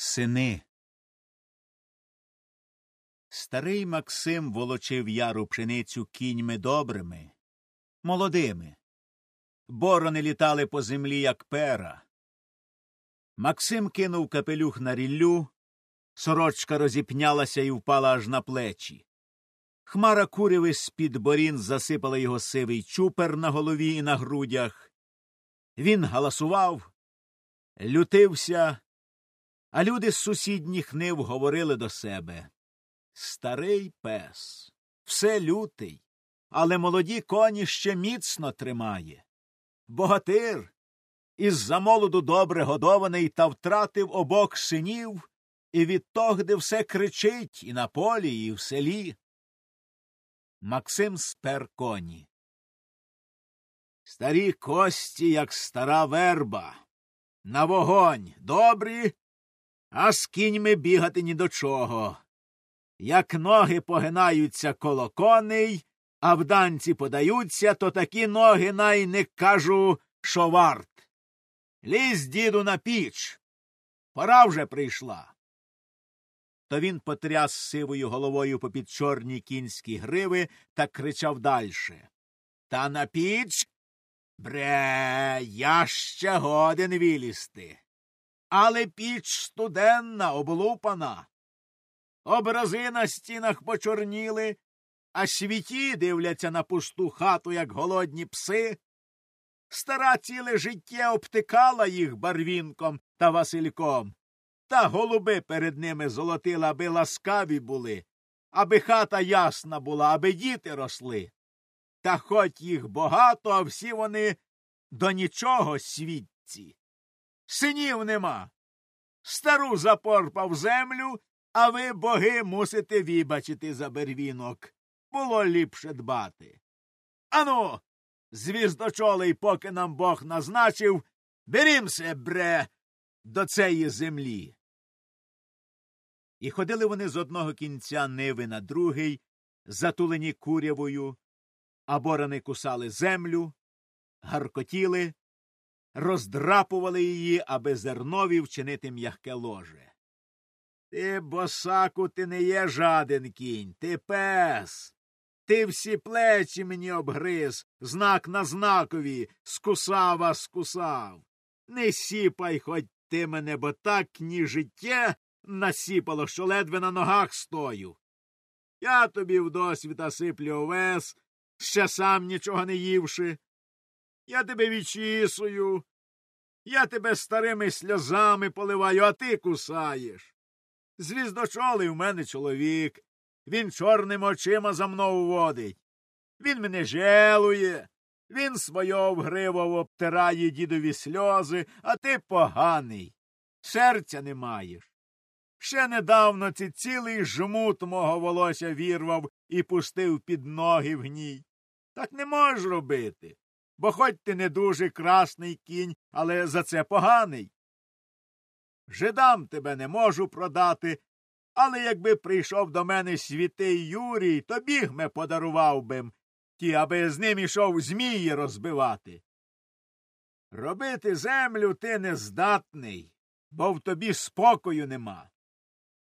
Сини. Старий Максим волочив яру пшеницю кіньми добрими, молодими. Борони літали по землі, як пера. Максим кинув капелюх на ріллю, сорочка розіпнялася і впала аж на плечі. Хмара куряви з-під борін засипала його сивий чупер на голові і на грудях. Він галасував, лютився, а люди з сусідніх нив говорили до себе Старий пес, все лютий, але молоді коні ще міцно тримає. Богатир із замолоду добре годований та втратив обох синів, і відтогди все кричить і на полі, і в селі. Максим спер коні. Старі кості, як стара верба. На вогонь добрі, а з кіньми бігати ні до чого. Як ноги погинаються коло коней, а в данці подаються, то такі ноги най не кажу, що варт. Лізь, діду, на піч. Пора вже прийшла. То він потряс сивою головою попід чорні кінські гриви та кричав дальше. Та на піч? Бре, я ще годен вилізти. Але піч студенна, облупана. Образи на стінах почорніли, а світі дивляться на пусту хату, як голодні пси. Стара ціле життя обтикала їх барвінком та Васильком, та голуби перед ними золотила, аби ласкаві були, аби хата ясна була, аби діти росли. Та хоч їх багато, а всі вони до нічого світці. Синів нема. Стару запорпав землю, а ви, боги, мусите вибачити за бервінок. Було ліпше дбати. Ану, звіздочолий, поки нам Бог назначив, берімся, бре, до цієї землі. І ходили вони з одного кінця ниви на другий, затулені курявою, а борони кусали землю, гаркотіли, роздрапували її, аби зернові вчинити м'яке ложе. Ти, босаку, ти не є жаден кінь, ти пес. Ти всі плечі мені обгриз, знак на знакові, скусав, а скусав. Не сіпай хоть ти мене, бо так ні життя насіпало, що ледве на ногах стою. Я тобі вдосвіта сиплю овес, ще сам нічого не ївши. Я тебе відчісую, я тебе старими сльозами поливаю, а ти кусаєш. Звіздочолий в мене чоловік. Він чорними очима за мною водить. Він мене жалує, він свого вгривов обтирає дідові сльози, а ти поганий. Серця не маєш. Ще недавно ці цілий жмут мого волосся вірвав і пустив під ноги в гній. Так не можеш робити, бо хоч ти не дуже красний кінь, але за це поганий. Жидам тебе не можу продати, але якби прийшов до мене святий Юрій, то бігме подарував бим ті, аби з ним ішов змії розбивати. Робити землю ти не здатний, бо в тобі спокою нема.